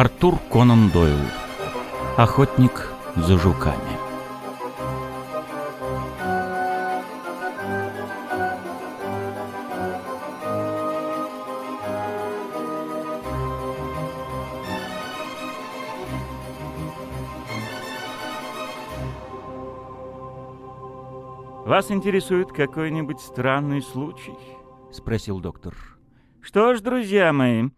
Артур Конан Дойл. Охотник за жуками. «Вас интересует какой-нибудь странный случай?» — спросил доктор. «Что ж, друзья мои,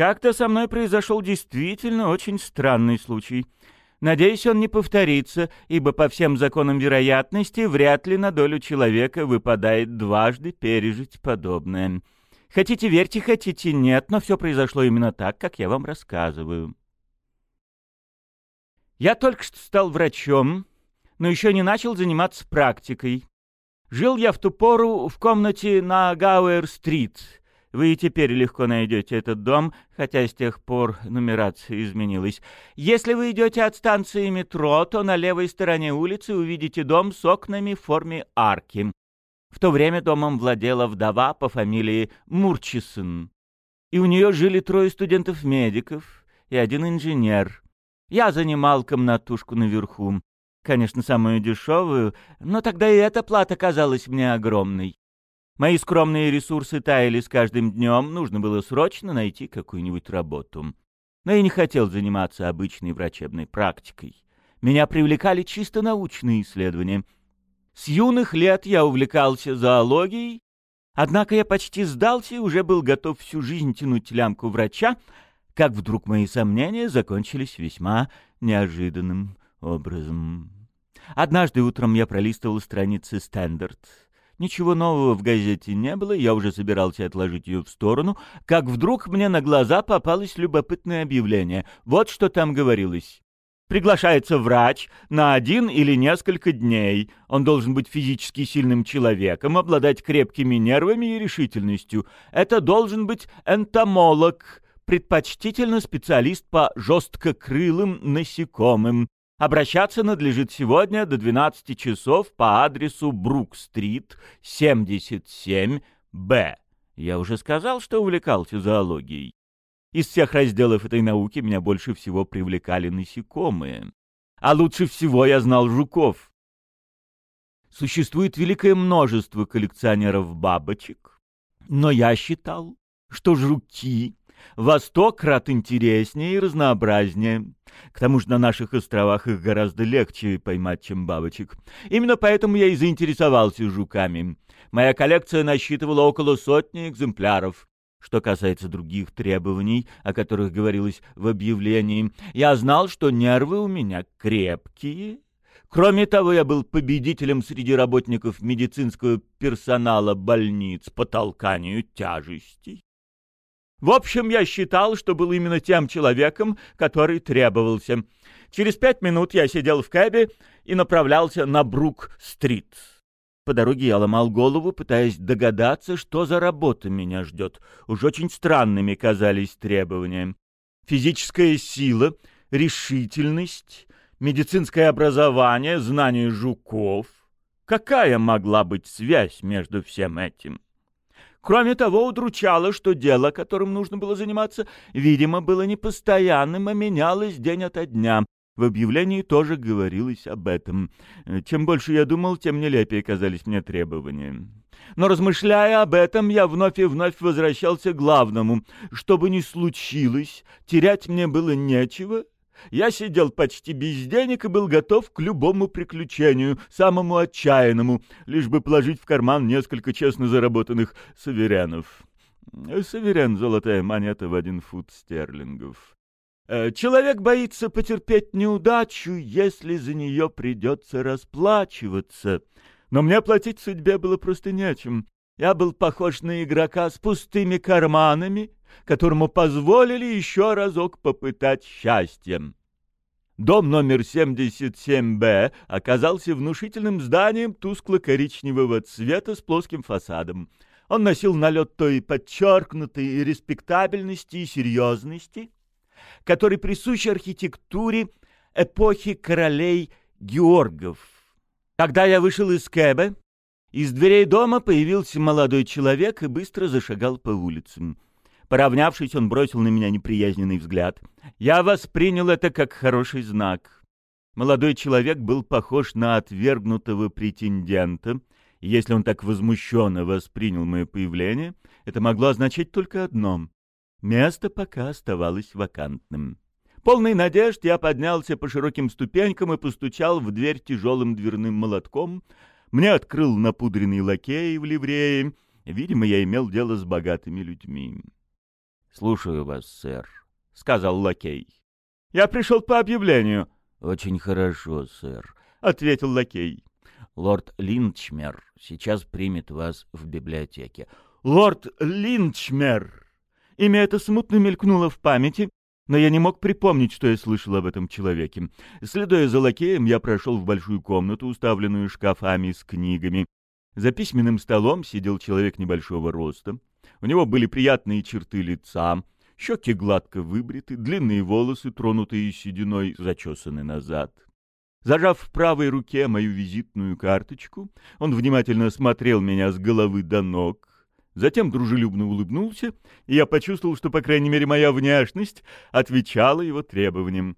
как-то со мной произошел действительно очень странный случай. Надеюсь, он не повторится, ибо по всем законам вероятности вряд ли на долю человека выпадает дважды пережить подобное. Хотите верьте, хотите нет, но все произошло именно так, как я вам рассказываю. Я только что стал врачом, но еще не начал заниматься практикой. Жил я в ту пору в комнате на Гауэр-стрит. Вы и теперь легко найдете этот дом, хотя с тех пор нумерация изменилась. Если вы идете от станции метро, то на левой стороне улицы увидите дом с окнами в форме арки. В то время домом владела вдова по фамилии Мурчисон. И у нее жили трое студентов-медиков и один инженер. Я занимал комнатушку наверху. Конечно, самую дешевую, но тогда и эта плата казалась мне огромной. Мои скромные ресурсы таяли с каждым днем, нужно было срочно найти какую-нибудь работу. Но я не хотел заниматься обычной врачебной практикой. Меня привлекали чисто научные исследования. С юных лет я увлекался зоологией, однако я почти сдался и уже был готов всю жизнь тянуть лямку врача, как вдруг мои сомнения закончились весьма неожиданным образом. Однажды утром я пролистывал страницы «Стендарт». Ничего нового в газете не было, я уже собирался отложить ее в сторону, как вдруг мне на глаза попалось любопытное объявление. Вот что там говорилось. Приглашается врач на один или несколько дней. Он должен быть физически сильным человеком, обладать крепкими нервами и решительностью. Это должен быть энтомолог, предпочтительно специалист по жесткокрылым насекомым. Обращаться надлежит сегодня до 12 часов по адресу Брук-стрит, 77-Б. Я уже сказал, что увлекался зоологией. Из всех разделов этой науки меня больше всего привлекали насекомые. А лучше всего я знал жуков. Существует великое множество коллекционеров бабочек, но я считал, что жуки во сто крат интереснее и разнообразнее. К тому же на наших островах их гораздо легче поймать, чем бабочек. Именно поэтому я и заинтересовался жуками. Моя коллекция насчитывала около сотни экземпляров. Что касается других требований, о которых говорилось в объявлении, я знал, что нервы у меня крепкие. Кроме того, я был победителем среди работников медицинского персонала больниц по толканию тяжестей. В общем, я считал, что был именно тем человеком, который требовался. Через пять минут я сидел в кэбе и направлялся на Брук-стрит. По дороге я ломал голову, пытаясь догадаться, что за работа меня ждет. Уж очень странными казались требования. Физическая сила, решительность, медицинское образование, знание жуков. Какая могла быть связь между всем этим? Кроме того, удручало, что дело, которым нужно было заниматься, видимо, было не постоянным, а менялось день ото дня. В объявлении тоже говорилось об этом. Чем больше я думал, тем нелепее казались мне требования. Но размышляя об этом, я вновь и вновь возвращался к главному. Что бы ни случилось, терять мне было нечего, я сидел почти без денег и был готов к любому приключению, самому отчаянному, лишь бы положить в карман несколько честно заработанных саверянов. Саверян — золотая монета в один фут стерлингов. Э, человек боится потерпеть неудачу, если за нее придется расплачиваться. Но мне платить судьбе было просто нечем. Я был похож на игрока с пустыми карманами, которому позволили еще разок попытать счастьем. Дом номер 77-Б оказался внушительным зданием тускло-коричневого цвета с плоским фасадом. Он носил налет той подчеркнутой респектабельности и серьезности, который присущ архитектуре эпохи королей Георгов. Когда я вышел из кэба, из дверей дома появился молодой человек и быстро зашагал по улицам. Поравнявшись, он бросил на меня неприязненный взгляд. Я воспринял это как хороший знак. Молодой человек был похож на отвергнутого претендента. Если он так возмущенно воспринял мое появление, это могло означать только одно. Место пока оставалось вакантным. Полный надежд я поднялся по широким ступенькам и постучал в дверь тяжелым дверным молотком. Мне открыл напудренный лакей в ливрее. Видимо, я имел дело с богатыми людьми. — Слушаю вас, сэр, — сказал лакей. — Я пришел по объявлению. — Очень хорошо, сэр, — ответил лакей. — Лорд Линчмер сейчас примет вас в библиотеке. — Лорд Линчмер! Имя это смутно мелькнуло в памяти, но я не мог припомнить, что я слышал об этом человеке. Следуя за лакеем, я прошел в большую комнату, уставленную шкафами с книгами. За письменным столом сидел человек небольшого роста. У него были приятные черты лица, щеки гладко выбриты, длинные волосы, тронутые сединой, зачесаны назад. Зажав в правой руке мою визитную карточку, он внимательно смотрел меня с головы до ног, Затем дружелюбно улыбнулся, и я почувствовал, что, по крайней мере, моя внешность отвечала его требованиям.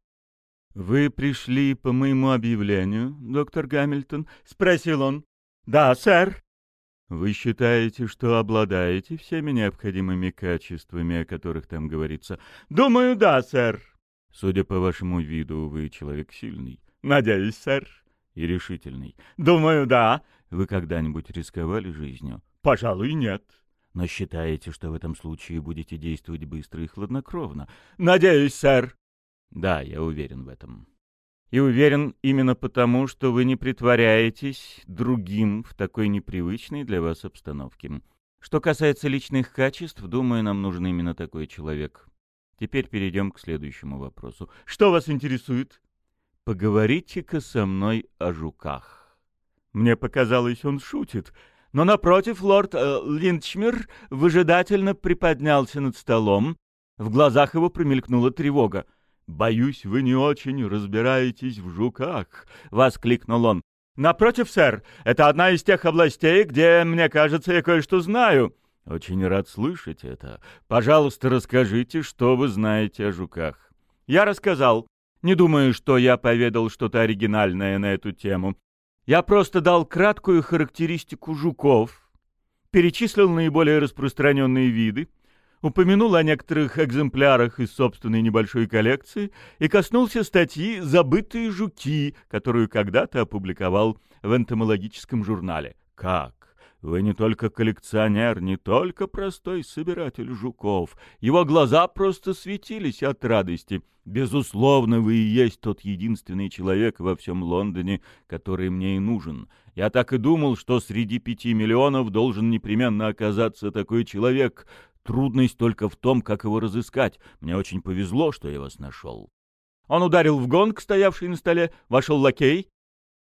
«Вы пришли по моему объявлению, доктор Гамильтон?» — спросил он. «Да, сэр». «Вы считаете, что обладаете всеми необходимыми качествами, о которых там говорится?» «Думаю, да, сэр». «Судя по вашему виду, вы человек сильный». «Надеюсь, сэр». «И решительный». «Думаю, да». «Вы когда-нибудь рисковали жизнью?» «Пожалуй, нет» но считаете, что в этом случае будете действовать быстро и хладнокровно. Надеюсь, сэр. Да, я уверен в этом. И уверен именно потому, что вы не притворяетесь другим в такой непривычной для вас обстановке. Что касается личных качеств, думаю, нам нужен именно такой человек. Теперь перейдем к следующему вопросу. Что вас интересует? Поговорите-ка со мной о жуках. Мне показалось, он шутит. Но напротив лорд э, Линчмер выжидательно приподнялся над столом. В глазах его промелькнула тревога. «Боюсь, вы не очень разбираетесь в жуках», — воскликнул он. «Напротив, сэр, это одна из тех областей, где, мне кажется, я кое-что знаю». «Очень рад слышать это. Пожалуйста, расскажите, что вы знаете о жуках». «Я рассказал. Не думаю, что я поведал что-то оригинальное на эту тему. Я просто дал краткую характеристику жуков, перечислил наиболее распространенные виды, упомянул о некоторых экземплярах из собственной небольшой коллекции и коснулся статьи «Забытые жуки», которую когда-то опубликовал в энтомологическом журнале. Как? Вы не только коллекционер, не только простой собиратель жуков. Его глаза просто светились от радости. Безусловно, вы и есть тот единственный человек во всем Лондоне, который мне и нужен. Я так и думал, что среди пяти миллионов должен непременно оказаться такой человек. Трудность только в том, как его разыскать. Мне очень повезло, что я вас нашел. Он ударил в гонг, стоявший на столе, вошел лакей,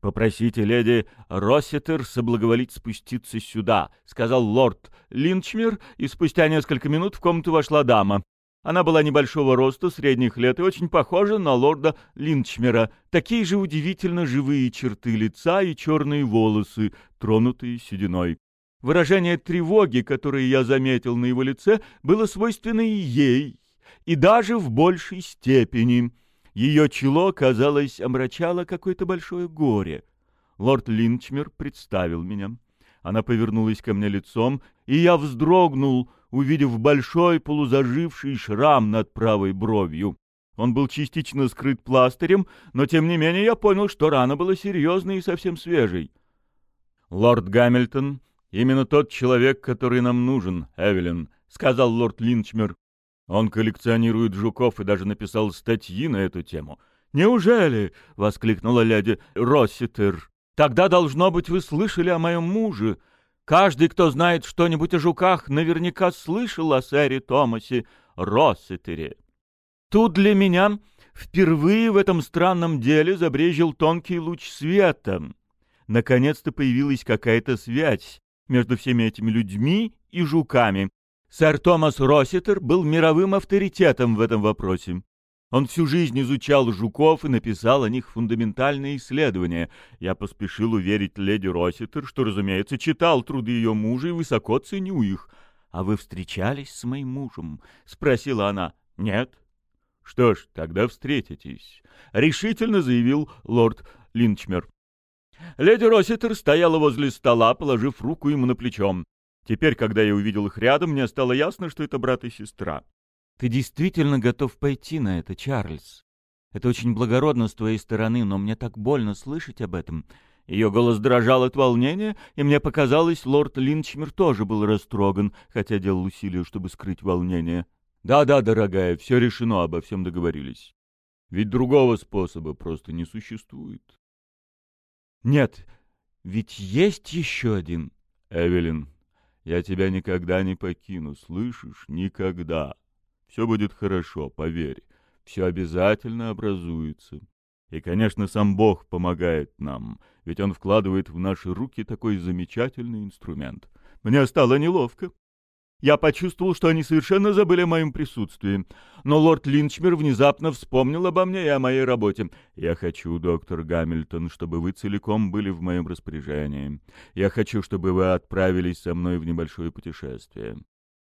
«Попросите леди Росситер соблаговолить спуститься сюда», — сказал лорд Линчмер, и спустя несколько минут в комнату вошла дама. Она была небольшого роста, средних лет и очень похожа на лорда Линчмера. Такие же удивительно живые черты лица и черные волосы, тронутые сединой. Выражение тревоги, которое я заметил на его лице, было свойственно ей, и даже в большей степени — ее чело, казалось, омрачало какое-то большое горе. Лорд Линчмер представил меня. Она повернулась ко мне лицом, и я вздрогнул, увидев большой полузаживший шрам над правой бровью. Он был частично скрыт пластырем, но тем не менее я понял, что рана была серьезной и совсем свежей. «Лорд Гамильтон, именно тот человек, который нам нужен, Эвелин», — сказал лорд Линчмер. Он коллекционирует жуков и даже написал статьи на эту тему. «Неужели?» — воскликнула леди Росситер. «Тогда, должно быть, вы слышали о моем муже. Каждый, кто знает что-нибудь о жуках, наверняка слышал о сэре Томасе Росситере. Тут для меня впервые в этом странном деле забрежил тонкий луч света. Наконец-то появилась какая-то связь между всеми этими людьми и жуками, Сэр Томас Росситер был мировым авторитетом в этом вопросе. Он всю жизнь изучал жуков и написал о них фундаментальные исследования. Я поспешил уверить леди Росситер, что, разумеется, читал труды ее мужа и высоко ценю их. «А вы встречались с моим мужем?» — спросила она. «Нет». «Что ж, тогда встретитесь», — решительно заявил лорд Линчмер. Леди Росситер стояла возле стола, положив руку ему на плечо. Теперь, когда я увидел их рядом, мне стало ясно, что это брат и сестра. «Ты действительно готов пойти на это, Чарльз? Это очень благородно с твоей стороны, но мне так больно слышать об этом». Ее голос дрожал от волнения, и мне показалось, лорд Линчмер тоже был растроган, хотя делал усилия, чтобы скрыть волнение. «Да-да, дорогая, все решено, обо всем договорились. Ведь другого способа просто не существует». «Нет, ведь есть еще один». «Эвелин, я тебя никогда не покину, слышишь? Никогда. Все будет хорошо, поверь. Все обязательно образуется. И, конечно, сам Бог помогает нам, ведь Он вкладывает в наши руки такой замечательный инструмент. Мне стало неловко. Я почувствовал, что они совершенно забыли о моем присутствии. Но лорд Линчмер внезапно вспомнил обо мне и о моей работе. «Я хочу, доктор Гамильтон, чтобы вы целиком были в моем распоряжении. Я хочу, чтобы вы отправились со мной в небольшое путешествие.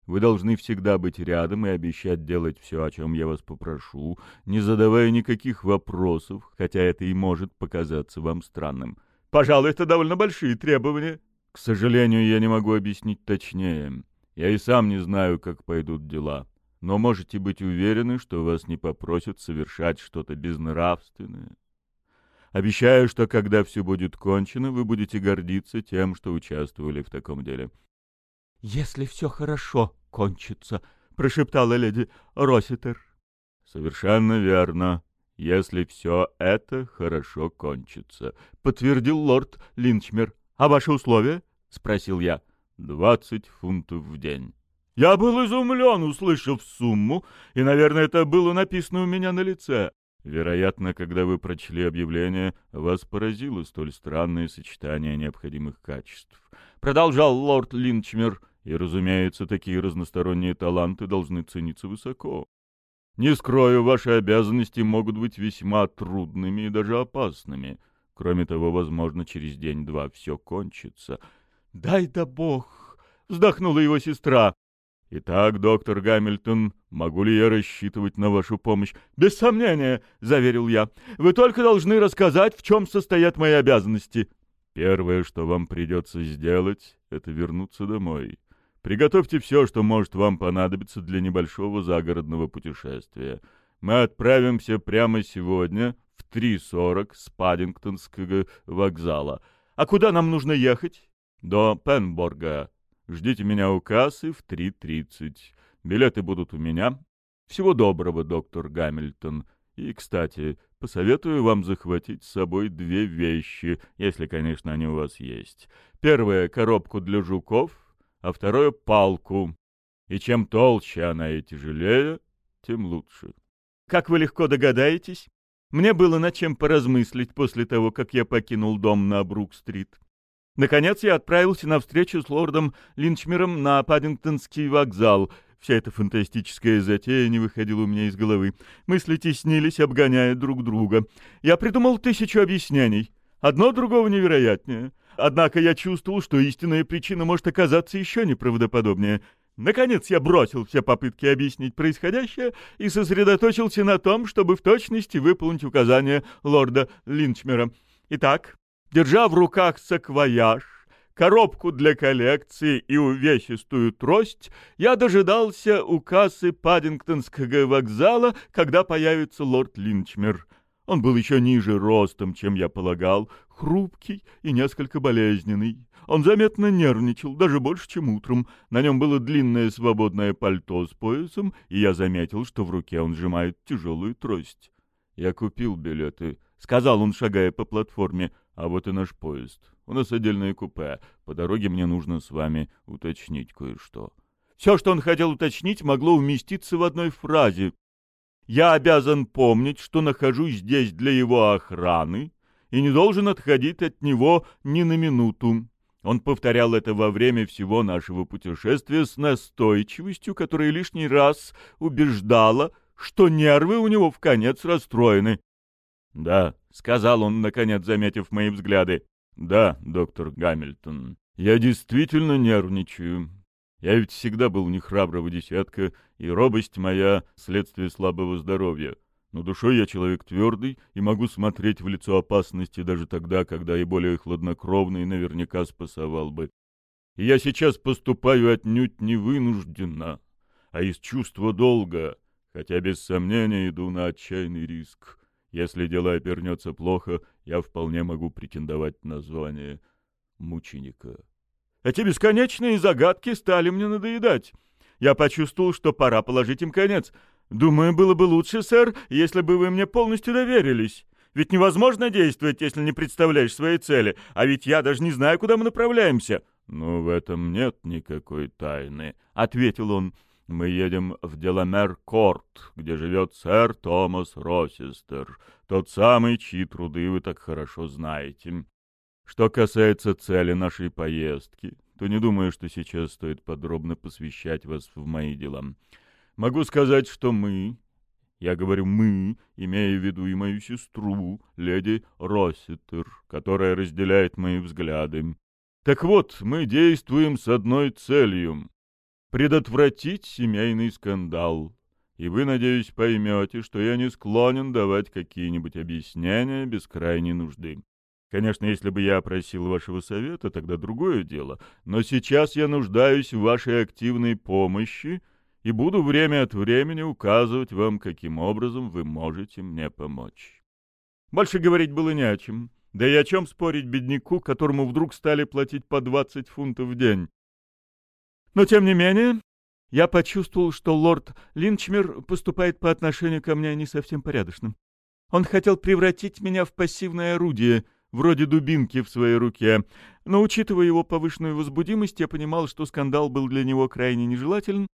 Вы должны всегда быть рядом и обещать делать все, о чем я вас попрошу, не задавая никаких вопросов, хотя это и может показаться вам странным. Пожалуй, это довольно большие требования. К сожалению, я не могу объяснить точнее». Я и сам не знаю, как пойдут дела. Но можете быть уверены, что вас не попросят совершать что-то безнравственное. Обещаю, что когда все будет кончено, вы будете гордиться тем, что участвовали в таком деле. — Если все хорошо кончится, — прошептала леди Росситер. — Совершенно верно. Если все это хорошо кончится, — подтвердил лорд Линчмер. — А ваши условия? — спросил я. — Двадцать фунтов в день. Я был изумлен, услышав сумму, и, наверное, это было написано у меня на лице. Вероятно, когда вы прочли объявление, вас поразило столь странное сочетание необходимых качеств. Продолжал лорд Линчмер, и, разумеется, такие разносторонние таланты должны цениться высоко. Не скрою, ваши обязанности могут быть весьма трудными и даже опасными. Кроме того, возможно, через день-два все кончится — «Дай да бог!» — вздохнула его сестра. «Итак, доктор Гамильтон, могу ли я рассчитывать на вашу помощь?» «Без сомнения», — заверил я. «Вы только должны рассказать, в чем состоят мои обязанности». «Первое, что вам придется сделать, это вернуться домой. Приготовьте все, что может вам понадобиться для небольшого загородного путешествия. Мы отправимся прямо сегодня в 3.40 с Паддингтонского вокзала. А куда нам нужно ехать?» До Пенборга. Ждите меня у кассы в 3.30. Билеты будут у меня. Всего доброго, доктор Гамильтон. И, кстати, посоветую вам захватить с собой две вещи, если, конечно, они у вас есть. Первое — коробку для жуков, а второе — палку. И чем толще она и тяжелее, тем лучше. Как вы легко догадаетесь, мне было над чем поразмыслить после того, как я покинул дом на Брук-стрит. Наконец я отправился на встречу с лордом Линчмером на Паддингтонский вокзал. Вся эта фантастическая затея не выходила у меня из головы. Мысли теснились, обгоняя друг друга. Я придумал тысячу объяснений. Одно другого невероятнее. Однако я чувствовал, что истинная причина может оказаться еще неправдоподобнее. Наконец я бросил все попытки объяснить происходящее и сосредоточился на том, чтобы в точности выполнить указания лорда Линчмера. Итак, Держа в руках саквояж, коробку для коллекции и увесистую трость, я дожидался у кассы Паддингтонского вокзала, когда появится лорд Линчмер. Он был еще ниже ростом, чем я полагал, хрупкий и несколько болезненный. Он заметно нервничал, даже больше, чем утром. На нем было длинное свободное пальто с поясом, и я заметил, что в руке он сжимает тяжелую трость. «Я купил билеты», — сказал он, шагая по платформе. А вот и наш поезд. У нас отдельное купе. По дороге мне нужно с вами уточнить кое-что. Все, что он хотел уточнить, могло уместиться в одной фразе. Я обязан помнить, что нахожусь здесь для его охраны и не должен отходить от него ни на минуту. Он повторял это во время всего нашего путешествия с настойчивостью, которая лишний раз убеждала, что нервы у него в конец расстроены. «Да», — сказал он, наконец заметив мои взгляды. «Да, доктор Гамильтон, я действительно нервничаю. Я ведь всегда был не храброго десятка, и робость моя — следствие слабого здоровья. Но душой я человек твердый и могу смотреть в лицо опасности даже тогда, когда и более хладнокровный наверняка спасовал бы. И я сейчас поступаю отнюдь не вынужденно, а из чувства долга, хотя без сомнения иду на отчаянный риск. Если дело обернется плохо, я вполне могу претендовать на звание мученика. Эти бесконечные загадки стали мне надоедать. Я почувствовал, что пора положить им конец. Думаю, было бы лучше, сэр, если бы вы мне полностью доверились. Ведь невозможно действовать, если не представляешь своей цели, а ведь я даже не знаю, куда мы направляемся». «Ну, в этом нет никакой тайны», — ответил он. «Мы едем в Деламер-Корт, где живет сэр Томас Росистер, тот самый, чьи труды вы так хорошо знаете. Что касается цели нашей поездки, то не думаю, что сейчас стоит подробно посвящать вас в мои дела. Могу сказать, что мы, я говорю «мы», имея в виду и мою сестру, леди Росситер, которая разделяет мои взгляды. Так вот, мы действуем с одной целью — предотвратить семейный скандал. И вы, надеюсь, поймете, что я не склонен давать какие-нибудь объяснения без крайней нужды. Конечно, если бы я просил вашего совета, тогда другое дело. Но сейчас я нуждаюсь в вашей активной помощи и буду время от времени указывать вам, каким образом вы можете мне помочь. Больше говорить было не о чем. Да и о чем спорить бедняку, которому вдруг стали платить по 20 фунтов в день. Но, тем не менее, я почувствовал, что лорд Линчмер поступает по отношению ко мне не совсем порядочным. Он хотел превратить меня в пассивное орудие — вроде дубинки в своей руке. Но, учитывая его повышенную возбудимость, я понимал, что скандал был для него крайне нежелателен,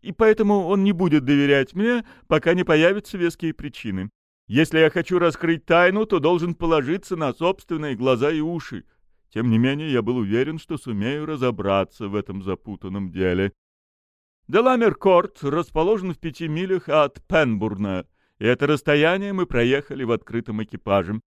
и поэтому он не будет доверять мне, пока не появятся веские причины. Если я хочу раскрыть тайну, то должен положиться на собственные глаза и уши. Тем не менее, я был уверен, что сумею разобраться в этом запутанном деле. Деламер-Корт расположен в пяти милях от Пенбурна, и это расстояние мы проехали в открытом экипаже.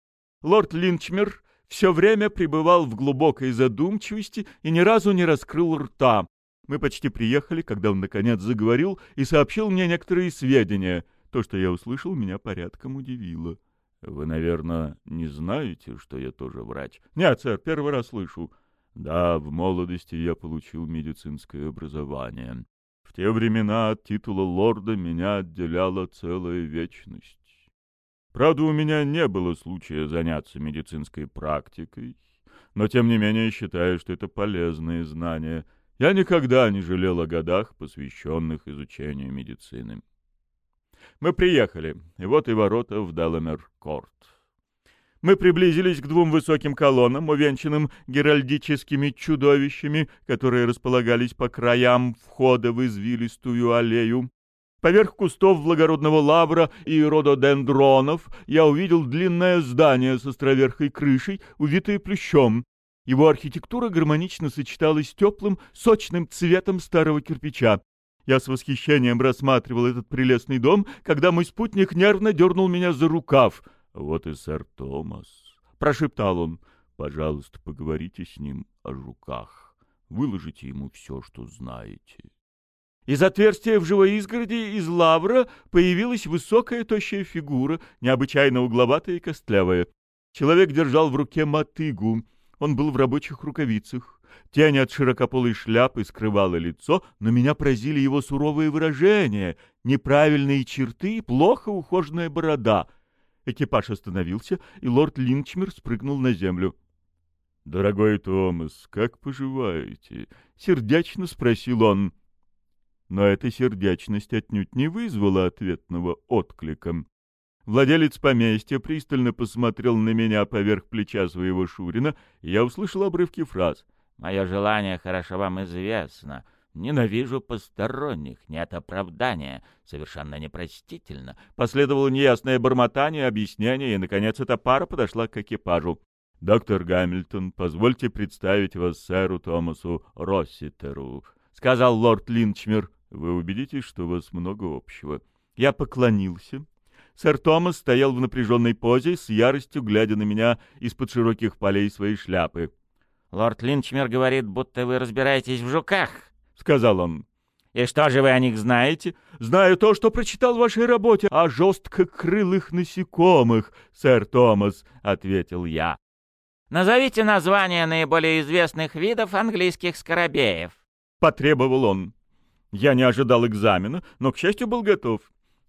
Лорд Линчмер все время пребывал в глубокой задумчивости и ни разу не раскрыл рта. Мы почти приехали, когда он, наконец, заговорил и сообщил мне некоторые сведения. То, что я услышал, меня порядком удивило. — Вы, наверное, не знаете, что я тоже врач? — Нет, сэр, первый раз слышу. — Да, в молодости я получил медицинское образование. В те времена от титула лорда меня отделяла целая вечность. Правда, у меня не было случая заняться медицинской практикой, но тем не менее считаю, что это полезные знания. Я никогда не жалел о годах, посвященных изучению медицины. Мы приехали, и вот и ворота в Деламер-Корт. Мы приблизились к двум высоким колоннам, увенчанным геральдическими чудовищами, которые располагались по краям входа в извилистую аллею. Поверх кустов благородного лавра и рододендронов я увидел длинное здание с островерхой крышей, увитое плющом. Его архитектура гармонично сочеталась с теплым, сочным цветом старого кирпича. Я с восхищением рассматривал этот прелестный дом, когда мой спутник нервно дернул меня за рукав. «Вот и сэр Томас», — прошептал он, — «пожалуйста, поговорите с ним о жуках. Выложите ему все, что знаете». Из отверстия в живой изгороди из лавра появилась высокая тощая фигура, необычайно угловатая и костлявая. Человек держал в руке мотыгу. Он был в рабочих рукавицах. Тень от широкополой шляпы скрывала лицо, но меня поразили его суровые выражения, неправильные черты и плохо ухоженная борода. Экипаж остановился, и лорд Линчмер спрыгнул на землю. — Дорогой Томас, как поживаете? — сердечно спросил он. Но эта сердечность отнюдь не вызвала ответного отклика. Владелец поместья пристально посмотрел на меня поверх плеча своего Шурина, и я услышал обрывки фраз. «Мое желание хорошо вам известно. Ненавижу посторонних, нет оправдания. Совершенно непростительно». Последовало неясное бормотание, объяснение, и, наконец, эта пара подошла к экипажу. «Доктор Гамильтон, позвольте представить вас сэру Томасу Росситеру», — сказал лорд Линчмер. Вы убедитесь, что у вас много общего. Я поклонился. Сэр Томас стоял в напряженной позе, с яростью глядя на меня из-под широких полей своей шляпы. «Лорд Линчмер говорит, будто вы разбираетесь в жуках», — сказал он. «И что же вы о них знаете?» «Знаю то, что прочитал в вашей работе о жесткокрылых насекомых, сэр Томас», — ответил я. «Назовите названия наиболее известных видов английских скоробеев», — потребовал он. Я не ожидал экзамена, но, к счастью, был готов.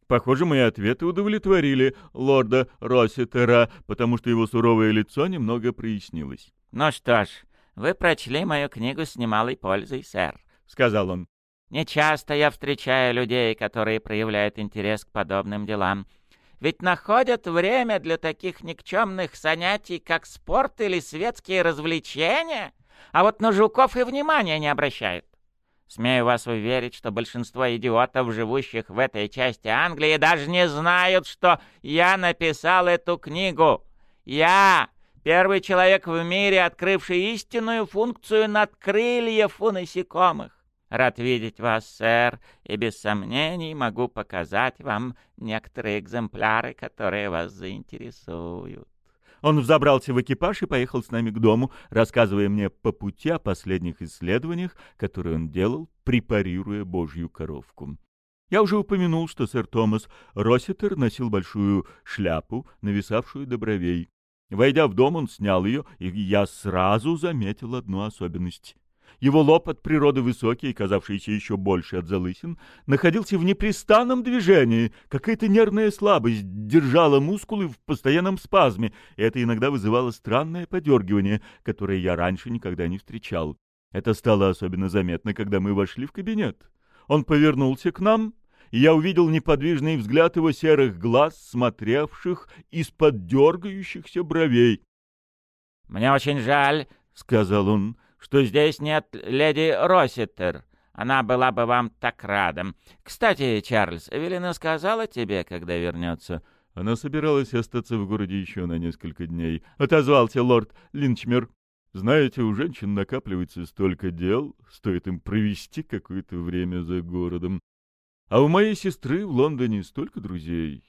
Похоже, мои ответы удовлетворили лорда Росситера, потому что его суровое лицо немного прояснилось. «Ну что ж, вы прочли мою книгу с немалой пользой, сэр», — сказал он. «Нечасто я встречаю людей, которые проявляют интерес к подобным делам. Ведь находят время для таких никчемных занятий, как спорт или светские развлечения, а вот на жуков и внимания не обращают. Смею вас уверить, что большинство идиотов, живущих в этой части Англии, даже не знают, что я написал эту книгу. Я первый человек в мире, открывший истинную функцию надкрыльев у насекомых. Рад видеть вас, сэр, и без сомнений могу показать вам некоторые экземпляры, которые вас заинтересуют. Он взобрался в экипаж и поехал с нами к дому, рассказывая мне по пути о последних исследованиях, которые он делал, препарируя божью коровку. Я уже упомянул, что сэр Томас Росситер носил большую шляпу, нависавшую до бровей. Войдя в дом, он снял ее, и я сразу заметил одну особенность. Его лоб от природы высокий, казавшийся еще больше от залысин, находился в непрестанном движении. Какая-то нервная слабость держала мускулы в постоянном спазме, и это иногда вызывало странное подергивание, которое я раньше никогда не встречал. Это стало особенно заметно, когда мы вошли в кабинет. Он повернулся к нам, и я увидел неподвижный взгляд его серых глаз, смотревших из-под дергающихся бровей. «Мне очень жаль», — сказал он, что здесь нет леди Росситер. Она была бы вам так рада. Кстати, Чарльз, Эвелина сказала тебе, когда вернется?» Она собиралась остаться в городе еще на несколько дней. Отозвался лорд Линчмер. «Знаете, у женщин накапливается столько дел, стоит им провести какое-то время за городом. А у моей сестры в Лондоне столько друзей».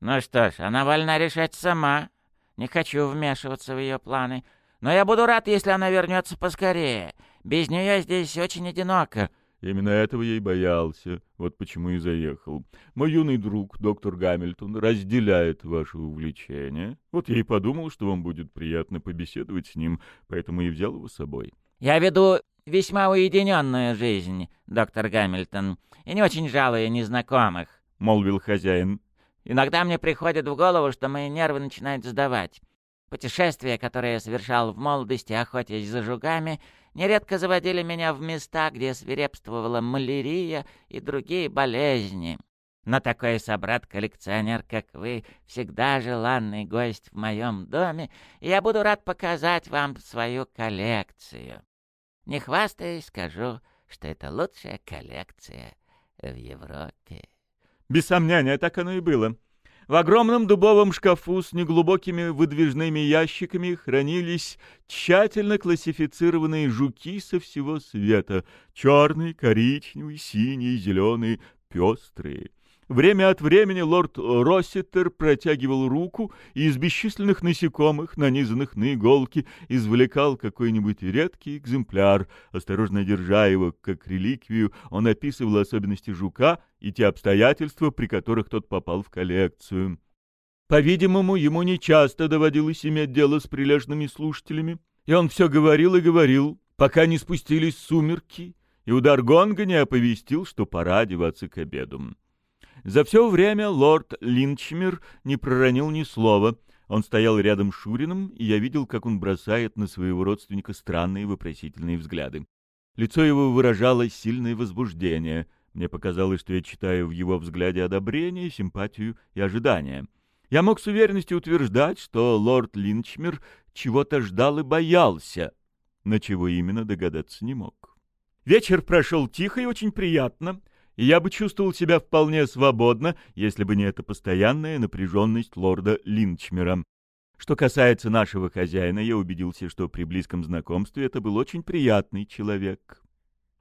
«Ну что ж, она вольна решать сама. Не хочу вмешиваться в ее планы. Но я буду рад, если она вернется поскорее. Без нее здесь очень одиноко». Именно этого я и боялся. Вот почему и заехал. Мой юный друг, доктор Гамильтон, разделяет ваше увлечение. Вот я и подумал, что вам будет приятно побеседовать с ним, поэтому и взял его с собой. «Я веду весьма уединенную жизнь, доктор Гамильтон, и не очень жалую незнакомых», — молвил хозяин. «Иногда мне приходит в голову, что мои нервы начинают сдавать. Путешествия, которые я совершал в молодости, охотясь за жугами, нередко заводили меня в места, где свирепствовала малярия и другие болезни. Но такой собрат-коллекционер, как вы, всегда желанный гость в моем доме, и я буду рад показать вам свою коллекцию. Не хвастаясь, скажу, что это лучшая коллекция в Европе. Без сомнения, так оно и было. В огромном дубовом шкафу с неглубокими выдвижными ящиками хранились тщательно классифицированные жуки со всего света. Черный, коричневый, синий, зеленый, пестрые. Время от времени лорд Росситер протягивал руку и из бесчисленных насекомых, нанизанных на иголки, извлекал какой-нибудь редкий экземпляр. Осторожно держа его как реликвию, он описывал особенности жука и те обстоятельства, при которых тот попал в коллекцию. По-видимому, ему нечасто доводилось иметь дело с прилежными слушателями, и он все говорил и говорил, пока не спустились сумерки, и удар гонга не оповестил, что пора одеваться к обеду. За все время лорд Линчмер не проронил ни слова. Он стоял рядом с Шурином, и я видел, как он бросает на своего родственника странные вопросительные взгляды. Лицо его выражало сильное возбуждение. Мне показалось, что я читаю в его взгляде одобрение, симпатию и ожидание. Я мог с уверенностью утверждать, что лорд Линчмер чего-то ждал и боялся, но чего именно догадаться не мог. Вечер прошел тихо и очень приятно и я бы чувствовал себя вполне свободно, если бы не эта постоянная напряженность лорда Линчмера. Что касается нашего хозяина, я убедился, что при близком знакомстве это был очень приятный человек.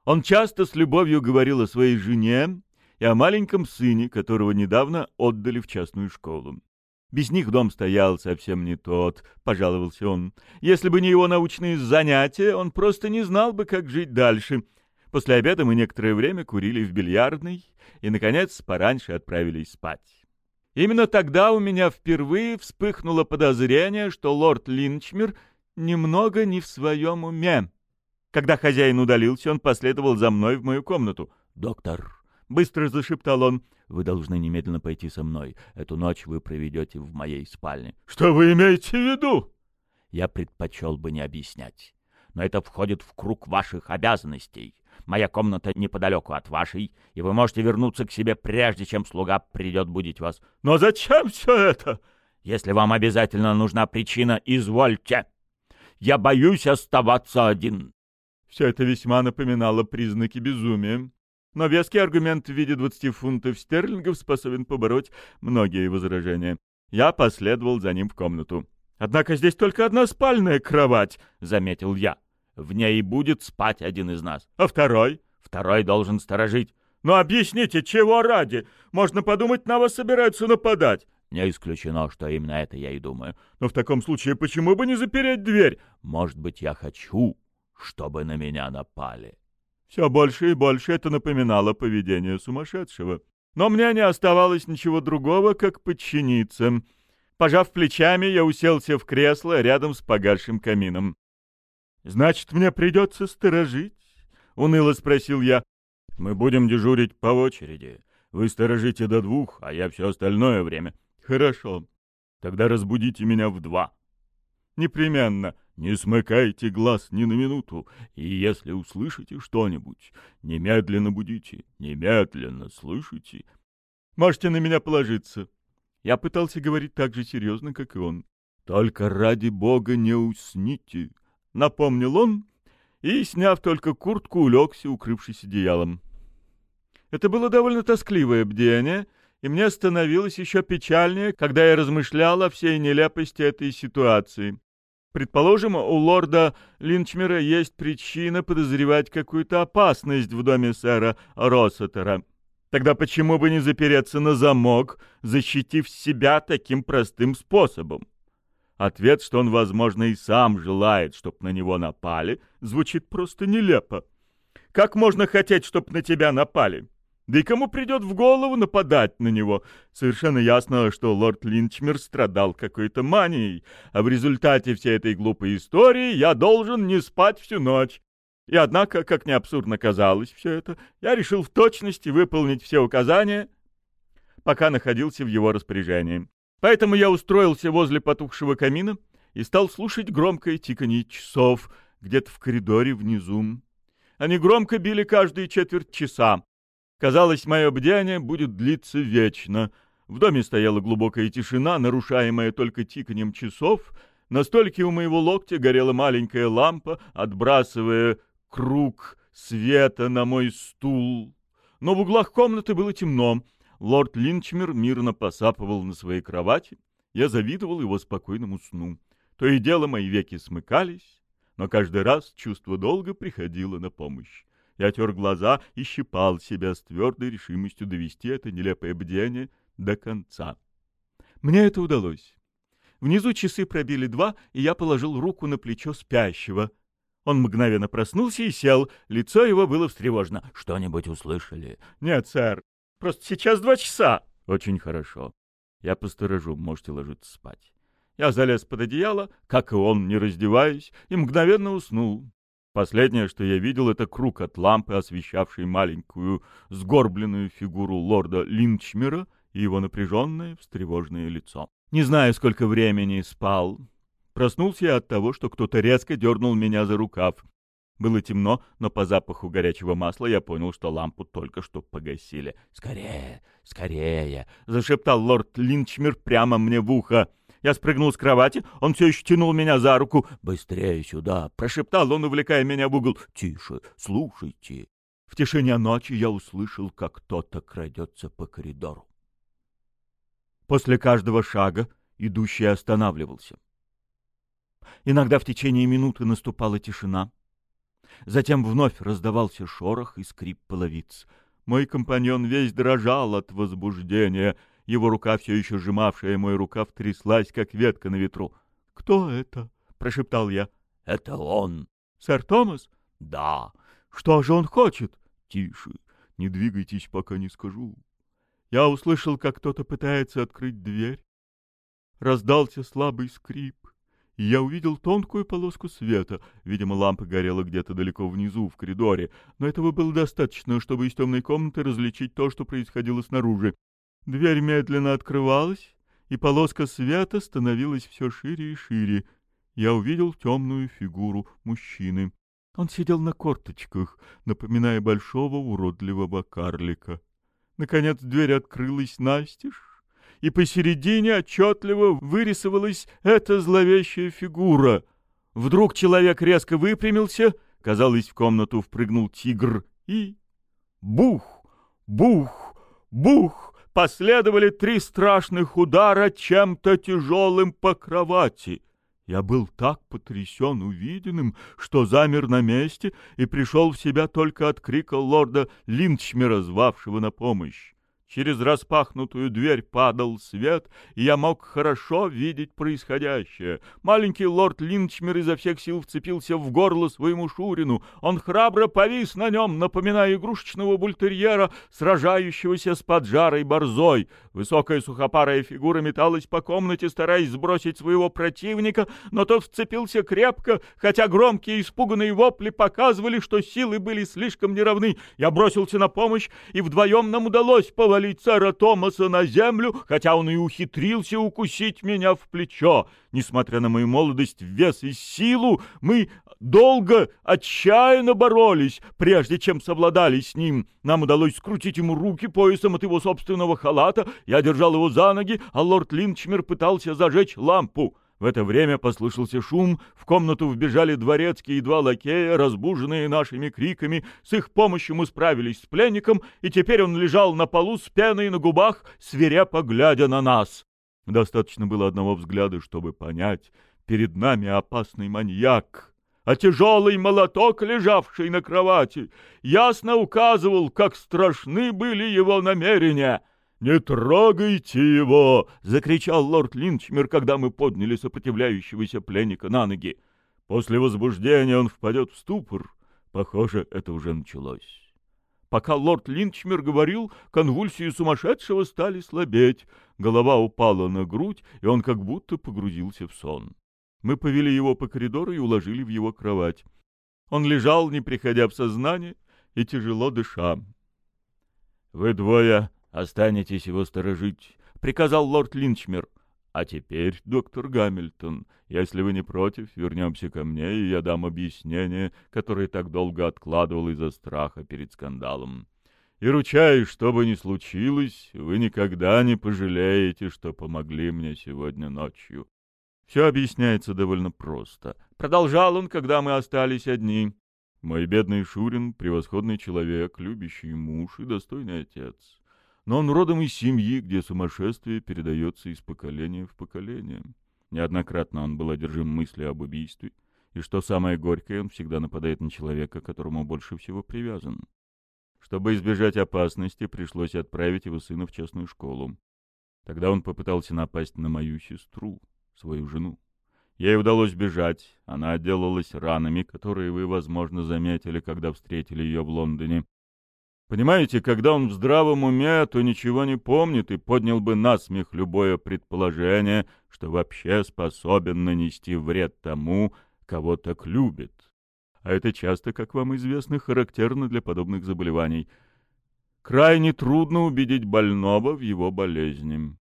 Он часто с любовью говорил о своей жене и о маленьком сыне, которого недавно отдали в частную школу. Без них дом стоял совсем не тот, — пожаловался он. Если бы не его научные занятия, он просто не знал бы, как жить дальше — После обеда мы некоторое время курили в бильярдной и, наконец, пораньше отправились спать. Именно тогда у меня впервые вспыхнуло подозрение, что лорд Линчмер немного не в своем уме. Когда хозяин удалился, он последовал за мной в мою комнату. «Доктор», — быстро зашептал он, — «вы должны немедленно пойти со мной. Эту ночь вы проведете в моей спальне». «Что вы имеете в виду?» «Я предпочел бы не объяснять, но это входит в круг ваших обязанностей. Моя комната неподалеку от вашей, и вы можете вернуться к себе, прежде чем слуга придет будить вас. Но зачем все это? Если вам обязательно нужна причина, извольте. Я боюсь оставаться один. Все это весьма напоминало признаки безумия. Но веский аргумент в виде 20 фунтов стерлингов способен побороть многие возражения. Я последовал за ним в комнату. «Однако здесь только одна спальная кровать», — заметил я. В ней будет спать один из нас. А второй? Второй должен сторожить. Но объясните, чего ради? Можно подумать, на вас собираются нападать. Не исключено, что именно это я и думаю. Но в таком случае почему бы не запереть дверь? Может быть, я хочу, чтобы на меня напали. Все больше и больше это напоминало поведение сумасшедшего. Но мне не оставалось ничего другого, как подчиниться. Пожав плечами, я уселся в кресло рядом с погасшим камином. «Значит, мне придется сторожить?» — уныло спросил я. «Мы будем дежурить по очереди. Вы сторожите до двух, а я все остальное время». «Хорошо. Тогда разбудите меня в два». «Непременно. Не смыкайте глаз ни на минуту, и если услышите что-нибудь, немедленно будите, немедленно, слышите?» «Можете на меня положиться». Я пытался говорить так же серьезно, как и он. «Только ради бога не усните», — напомнил он, и, сняв только куртку, улегся, укрывшись одеялом. Это было довольно тоскливое бдение, и мне становилось еще печальнее, когда я размышлял о всей нелепости этой ситуации. Предположим, у лорда Линчмера есть причина подозревать какую-то опасность в доме сэра Россетера. Тогда почему бы не запереться на замок, защитив себя таким простым способом? Ответ, что он, возможно, и сам желает, чтобы на него напали, звучит просто нелепо. Как можно хотеть, чтобы на тебя напали? Да и кому придет в голову нападать на него? Совершенно ясно, что лорд Линчмер страдал какой-то манией, а в результате всей этой глупой истории я должен не спать всю ночь. И однако, как не абсурдно казалось все это, я решил в точности выполнить все указания, пока находился в его распоряжении. Поэтому я устроился возле потухшего камина и стал слушать громкое тиканье часов где-то в коридоре внизу. Они громко били каждые четверть часа. Казалось, мое бдение будет длиться вечно. В доме стояла глубокая тишина, нарушаемая только тиканьем часов. На столике у моего локтя горела маленькая лампа, отбрасывая круг света на мой стул. Но в углах комнаты было темно — Лорд Линчмер мирно посапывал на своей кровати. Я завидовал его спокойному сну. То и дело мои веки смыкались, но каждый раз чувство долга приходило на помощь. Я тер глаза и щипал себя с твердой решимостью довести это нелепое бдение до конца. Мне это удалось. Внизу часы пробили два, и я положил руку на плечо спящего. Он мгновенно проснулся и сел. Лицо его было встревожено. «Что-нибудь услышали?» «Нет, сэр. Просто сейчас два часа. Очень хорошо. Я посторожу, можете ложиться спать. Я залез под одеяло, как и он, не раздеваясь, и мгновенно уснул. Последнее, что я видел, это круг от лампы, освещавший маленькую сгорбленную фигуру лорда Линчмера и его напряженное, встревоженное лицо. Не знаю, сколько времени спал. Проснулся я от того, что кто-то резко дернул меня за рукав. Было темно, но по запаху горячего масла я понял, что лампу только что погасили. «Скорее, скорее!» — зашептал лорд Линчмер прямо мне в ухо. Я спрыгнул с кровати, он все еще тянул меня за руку. «Быстрее сюда!» — прошептал он, увлекая меня в угол. «Тише, слушайте!» В тишине ночи я услышал, как кто-то крадется по коридору. После каждого шага идущий останавливался. Иногда в течение минуты наступала тишина — Затем вновь раздавался шорох и скрип половиц. Мой компаньон весь дрожал от возбуждения. Его рука, все еще сжимавшая мой рукав, тряслась, как ветка на ветру. «Кто это?» — прошептал я. «Это он». «Сэр Томас?» «Да. Что же он хочет? Тише, не двигайтесь, пока не скажу. Я услышал, как кто-то пытается открыть дверь. Раздался слабый скрип, я увидел тонкую полоску света. Видимо, лампа горела где-то далеко внизу, в коридоре, но этого было достаточно, чтобы из темной комнаты различить то, что происходило снаружи. Дверь медленно открывалась, и полоска света становилась все шире и шире. Я увидел темную фигуру мужчины. Он сидел на корточках, напоминая большого уродливого карлика. Наконец дверь открылась настежь, и посередине отчетливо вырисовалась эта зловещая фигура. Вдруг человек резко выпрямился, казалось, в комнату впрыгнул тигр, и... Бух! Бух! Бух! Последовали три страшных удара чем-то тяжелым по кровати. Я был так потрясен увиденным, что замер на месте и пришел в себя только от крика лорда Линчмера, звавшего на помощь. Через распахнутую дверь падал свет, и я мог хорошо видеть происходящее. Маленький лорд Линчмер изо всех сил вцепился в горло своему Шурину. Он храбро повис на нем, напоминая игрушечного бультерьера, сражающегося с поджарой борзой. Высокая сухопарая фигура металась по комнате, стараясь сбросить своего противника, но тот вцепился крепко, хотя громкие испуганные вопли показывали, что силы были слишком неравны. Я бросился на помощь, и вдвоем нам удалось повалить свалить сэра Томаса на землю, хотя он и ухитрился укусить меня в плечо. Несмотря на мою молодость, вес и силу, мы долго, отчаянно боролись, прежде чем совладали с ним. Нам удалось скрутить ему руки поясом от его собственного халата, я держал его за ноги, а лорд Линчмер пытался зажечь лампу. В это время послышался шум, в комнату вбежали дворецкие и два лакея, разбуженные нашими криками. С их помощью мы справились с пленником, и теперь он лежал на полу с пеной на губах, свирепо глядя на нас. Достаточно было одного взгляда, чтобы понять, перед нами опасный маньяк. А тяжелый молоток, лежавший на кровати, ясно указывал, как страшны были его намерения — «Не трогайте его!» — закричал лорд Линчмер, когда мы подняли сопротивляющегося пленника на ноги. После возбуждения он впадет в ступор. Похоже, это уже началось. Пока лорд Линчмер говорил, конвульсии сумасшедшего стали слабеть. Голова упала на грудь, и он как будто погрузился в сон. Мы повели его по коридору и уложили в его кровать. Он лежал, не приходя в сознание, и тяжело дыша. — Вы двое Останетесь его сторожить, — приказал лорд Линчмер. А теперь, доктор Гамильтон, если вы не против, вернемся ко мне, и я дам объяснение, которое так долго откладывал из-за страха перед скандалом. И ручаюсь, что бы ни случилось, вы никогда не пожалеете, что помогли мне сегодня ночью. Все объясняется довольно просто. Продолжал он, когда мы остались одни. Мой бедный Шурин — превосходный человек, любящий муж и достойный отец но он родом из семьи, где сумасшествие передается из поколения в поколение. Неоднократно он был одержим мыслью об убийстве, и что самое горькое, он всегда нападает на человека, к которому больше всего привязан. Чтобы избежать опасности, пришлось отправить его сына в частную школу. Тогда он попытался напасть на мою сестру, свою жену. Ей удалось бежать, она отделалась ранами, которые вы, возможно, заметили, когда встретили ее в Лондоне. Понимаете, когда он в здравом уме, то ничего не помнит и поднял бы на смех любое предположение, что вообще способен нанести вред тому, кого так любит. А это часто, как вам известно, характерно для подобных заболеваний. Крайне трудно убедить больного в его болезни.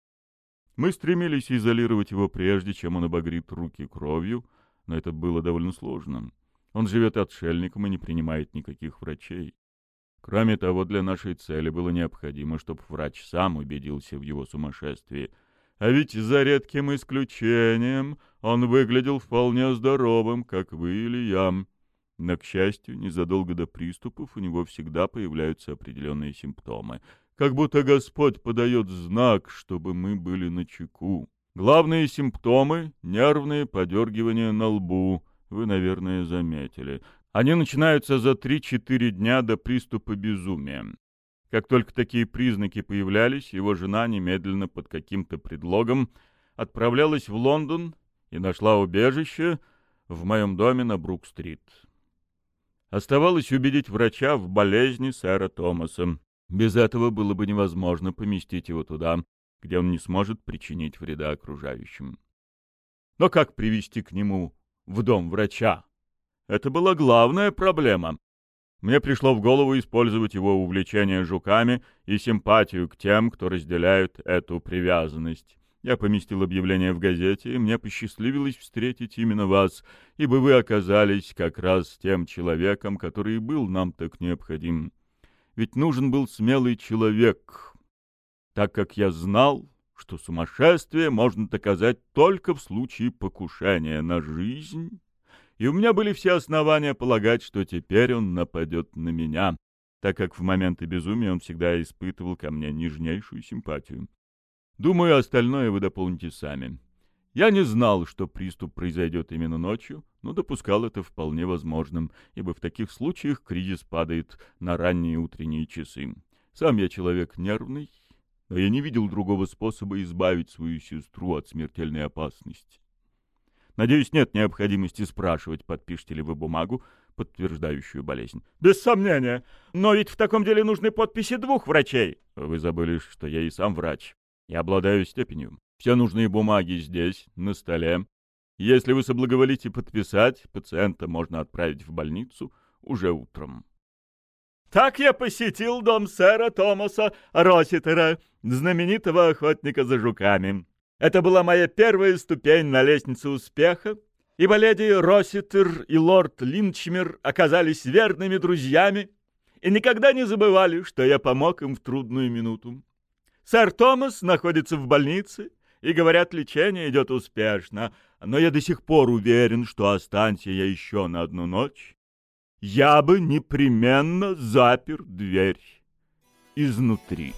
Мы стремились изолировать его прежде, чем он обогрит руки кровью, но это было довольно сложно. Он живет отшельником и не принимает никаких врачей. Кроме того, для нашей цели было необходимо, чтобы врач сам убедился в его сумасшествии. А ведь за редким исключением он выглядел вполне здоровым, как вы или я. Но, к счастью, незадолго до приступов у него всегда появляются определенные симптомы. Как будто Господь подает знак, чтобы мы были на чеку. Главные симптомы — нервные подергивания на лбу, вы, наверное, заметили. Они начинаются за 3-4 дня до приступа безумия. Как только такие признаки появлялись, его жена немедленно под каким-то предлогом отправлялась в Лондон и нашла убежище в моем доме на Брук-стрит. Оставалось убедить врача в болезни сэра Томаса. Без этого было бы невозможно поместить его туда, где он не сможет причинить вреда окружающим. Но как привести к нему в дом врача? Это была главная проблема. Мне пришло в голову использовать его увлечение жуками и симпатию к тем, кто разделяет эту привязанность. Я поместил объявление в газете, и мне посчастливилось встретить именно вас, ибо вы оказались как раз тем человеком, который был нам так необходим. Ведь нужен был смелый человек, так как я знал, что сумасшествие можно доказать только в случае покушения на жизнь, и у меня были все основания полагать, что теперь он нападет на меня, так как в моменты безумия он всегда испытывал ко мне нежнейшую симпатию. Думаю, остальное вы дополните сами. Я не знал, что приступ произойдет именно ночью, но допускал это вполне возможным, ибо в таких случаях кризис падает на ранние утренние часы. Сам я человек нервный, но я не видел другого способа избавить свою сестру от смертельной опасности. Надеюсь, нет необходимости спрашивать, подпишете ли вы бумагу, подтверждающую болезнь. Без сомнения. Но ведь в таком деле нужны подписи двух врачей. Вы забыли, что я и сам врач. Я обладаю степенью. Все нужные бумаги здесь, на столе. Если вы соблаговолите подписать, пациента можно отправить в больницу уже утром. Так я посетил дом сэра Томаса Роситера, знаменитого охотника за жуками. Это была моя первая ступень на лестнице успеха, ибо леди Роситер и лорд Линчмер оказались верными друзьями и никогда не забывали, что я помог им в трудную минуту. Сэр Томас находится в больнице, и, говорят, лечение идет успешно, но я до сих пор уверен, что останься я еще на одну ночь, я бы непременно запер дверь изнутри.